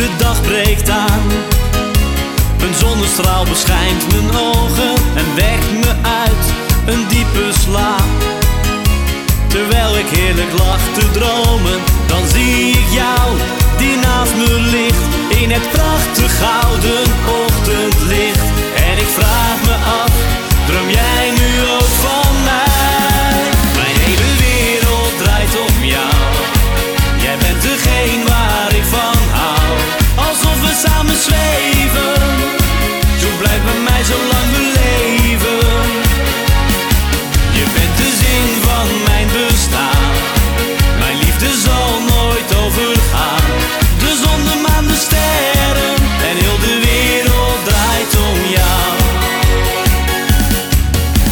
De dag breekt aan, Een zonnestraal beschijnt mijn ogen en wekt me uit een diepe slaap. Terwijl ik heerlijk lach te dromen, dan zie ik jou die naast me ligt in het prachtig gouden ochtendlicht.